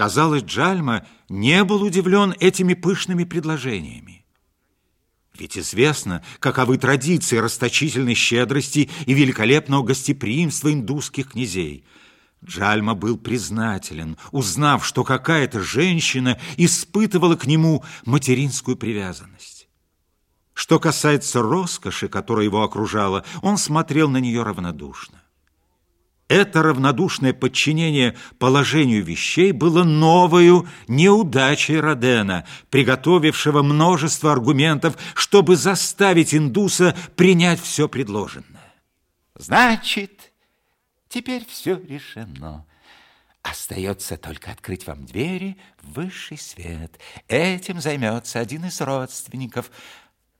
Казалось, Джальма не был удивлен этими пышными предложениями. Ведь известно, каковы традиции расточительной щедрости и великолепного гостеприимства индусских князей. Джальма был признателен, узнав, что какая-то женщина испытывала к нему материнскую привязанность. Что касается роскоши, которая его окружала, он смотрел на нее равнодушно. Это равнодушное подчинение положению вещей было новою неудачей Родена, приготовившего множество аргументов, чтобы заставить индуса принять все предложенное. Значит, теперь все решено. Остается только открыть вам двери в высший свет. Этим займется один из родственников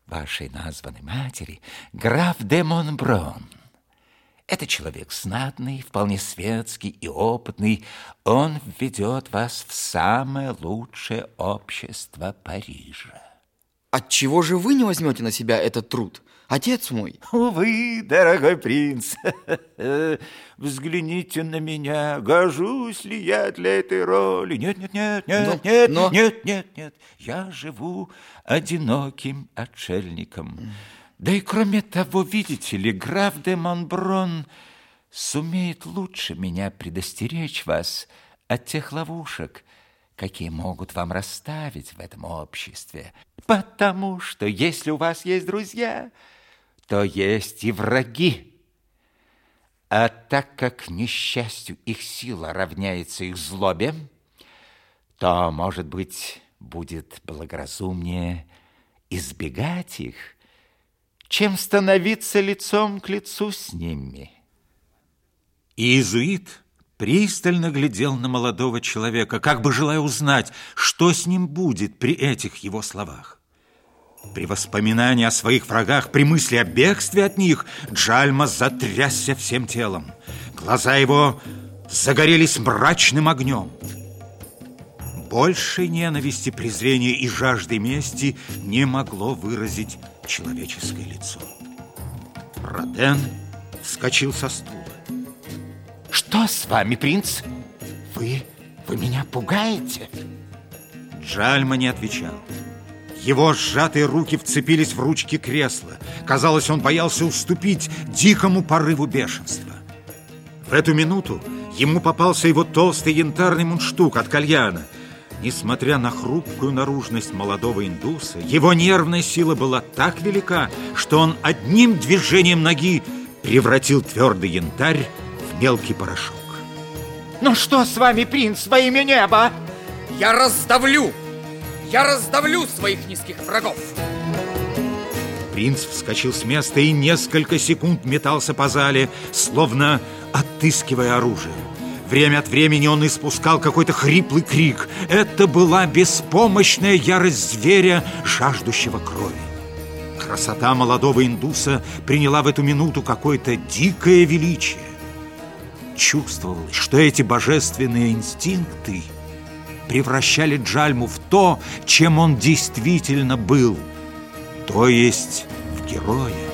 вашей названной матери, граф де Монброн. Это человек знатный, вполне светский и опытный. Он введет вас в самое лучшее общество Парижа. Отчего же вы не возьмете на себя этот труд, отец мой? Увы, дорогой принц, взгляните на меня, гожусь ли я для этой роли? Нет, нет, нет, нет, но, нет, но... нет, нет, нет. Я живу одиноким отшельником. Mm. Да и кроме того, видите ли, граф де Монброн сумеет лучше меня предостеречь вас от тех ловушек, какие могут вам расставить в этом обществе. Потому что если у вас есть друзья, то есть и враги. А так как, несчастью, их сила равняется их злобе, то, может быть, будет благоразумнее избегать их, чем становиться лицом к лицу с ними. Иезуит пристально глядел на молодого человека, как бы желая узнать, что с ним будет при этих его словах. При воспоминании о своих врагах, при мысли о бегстве от них, Джальма затрясся всем телом. Глаза его загорелись мрачным огнем. Большей ненависти, презрения и жажды мести не могло выразить человеческое лицо. Роден вскочил со стула. Что с вами, принц? Вы, вы меня пугаете? Джальма не отвечал. Его сжатые руки вцепились в ручки кресла. Казалось, он боялся уступить дикому порыву бешенства. В эту минуту ему попался его толстый янтарный мундштук от кальяна – Несмотря на хрупкую наружность молодого индуса, его нервная сила была так велика, что он одним движением ноги превратил твердый янтарь в мелкий порошок. Ну что с вами, принц, во имя неба? Я раздавлю! Я раздавлю своих низких врагов! Принц вскочил с места и несколько секунд метался по зале, словно отыскивая оружие. Время от времени он испускал какой-то хриплый крик. Это была беспомощная ярость зверя, жаждущего крови. Красота молодого индуса приняла в эту минуту какое-то дикое величие. Чувствовалось, что эти божественные инстинкты превращали Джальму в то, чем он действительно был, то есть в героя.